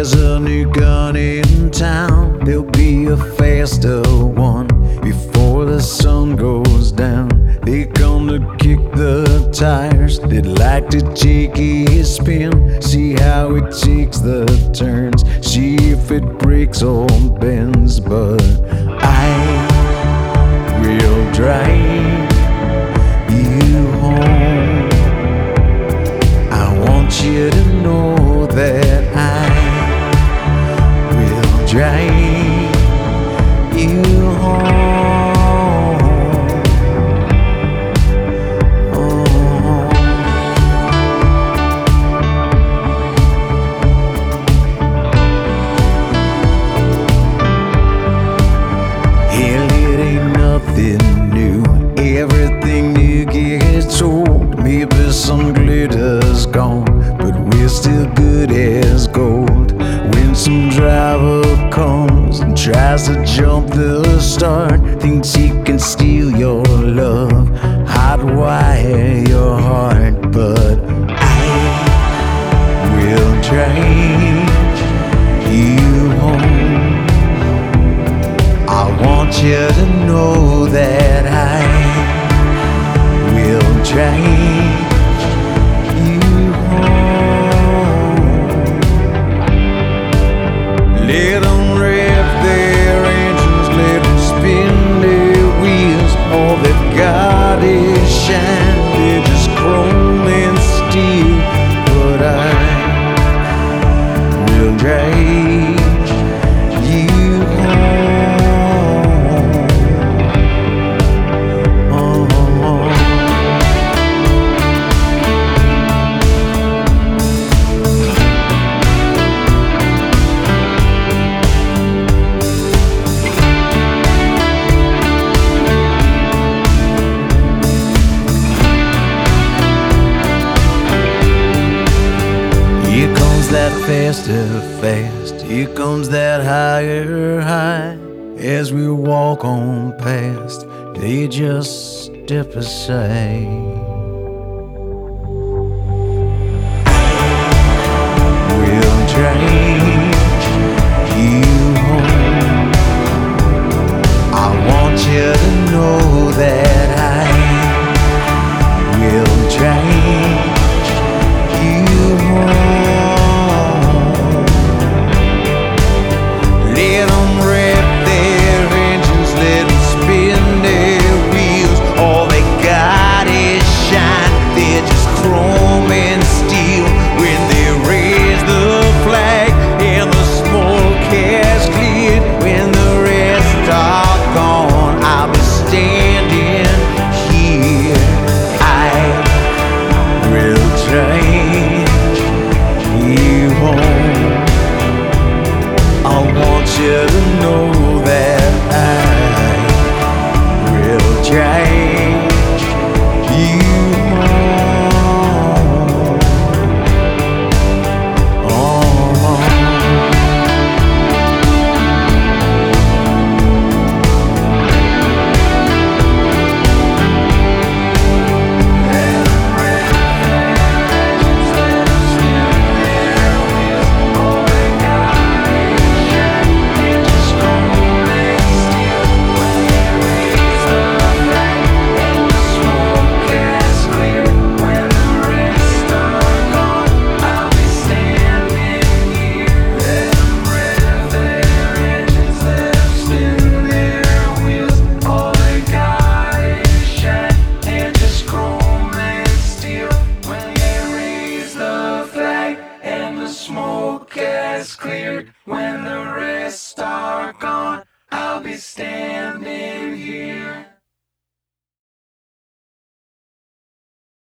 There's a new gun in town. There'll be a faster one before the sun goes down. They come to kick the tires. They'd like to take a spin, see how it takes the turns, see if it breaks or bends. But I will drive you home. I want you to new gets old. Maybe some glitter's gone, but we're still good as gold. When some driver comes and tries to jump the start, thinks he can steal your love, hotwire your heart, but I will drive you home. I want you to know that I will you home. Rev their engines, spin their wheels. All they've got is shine, Here comes that faster fast. Here comes that higher high. As we walk on past, they just step aside. We'll drive you home. I want you to know that I will drive when